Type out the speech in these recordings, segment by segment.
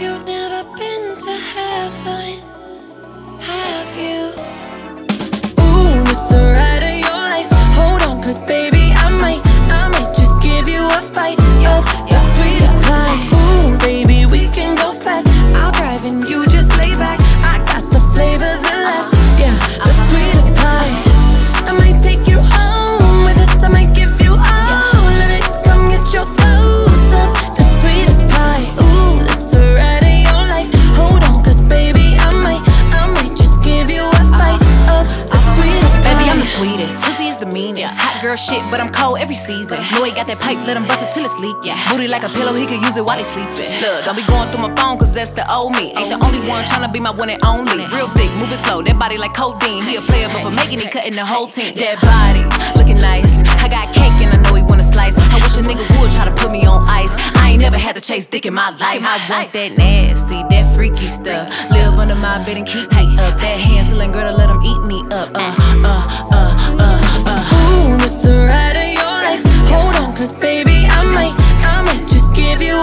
You've never been to heaven. The meanest. Hot girl shit, but I'm cold every season. Know he got that pipe, let him bust it till it's leak. Yeah. Booty like a pillow, he could use it while he sleeping. Look, don't be going through my phone, cause that's the old me. Ain't the only one tryna be my one and only. Real thick, moving slow, that body like codeine. He a player, but for making it, cutting the whole team. That body, looking nice. I got cake and I know he wanna slice. I wish a nigga would try to put me on ice. I ain't never had to chase dick in my life. I want that nasty, that freaky stuff. Live under my bed and keep me up. That Hansel girl to let him eat me up. Uh, uh, uh.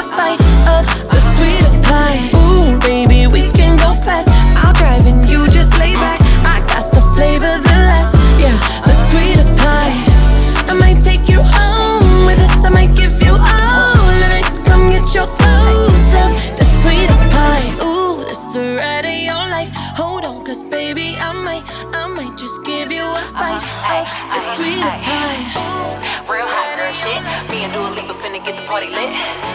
a bite of the sweetest pie. Ooh, baby, we can go fast. I'll drive and you just lay back. I got the flavor, the last, yeah, the sweetest pie. I might take you home with us. I might give you all of it. Come get your dose of the sweetest pie. Ooh, this the ride of your life. Hold on, cause baby, I might, I might just give you a uh-huh. bite of the uh-huh. sweetest pie. Real hot girl shit. Me and Dua Lipa finna get the party lit.